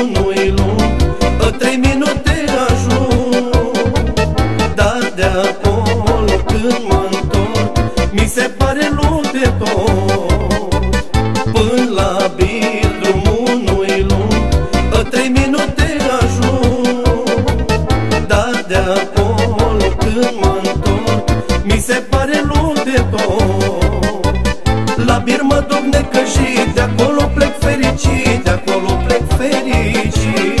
unui loc Trei minute ajung. Dar de acolo când mă Mi se pare loc de tot Până la bir drumul unui loc Trei minute ajung. Dar de acolo când mă Mi se pare loc de tot ferite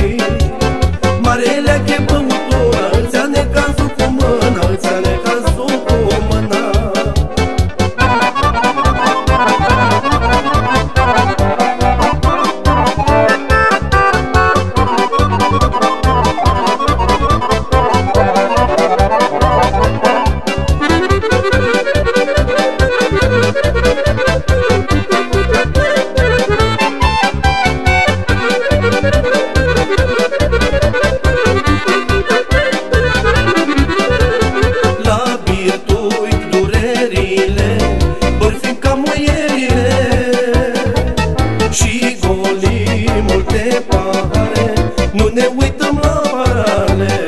ne uităm la parale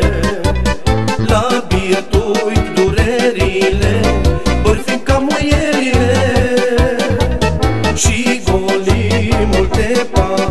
La bietul durerile Bărfim ca muierile Și golim multe pare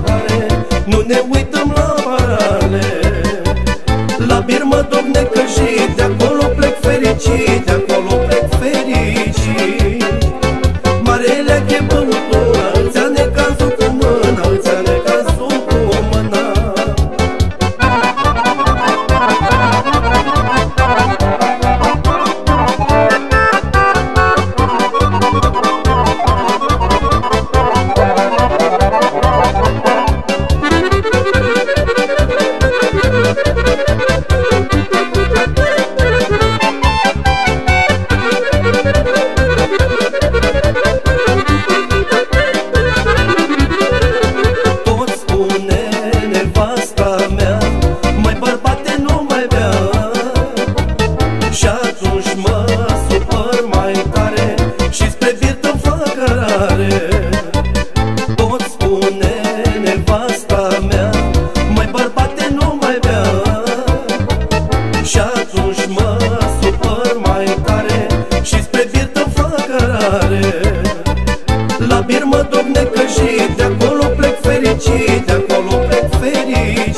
fericit, de acolo plec fericit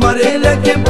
Marele chem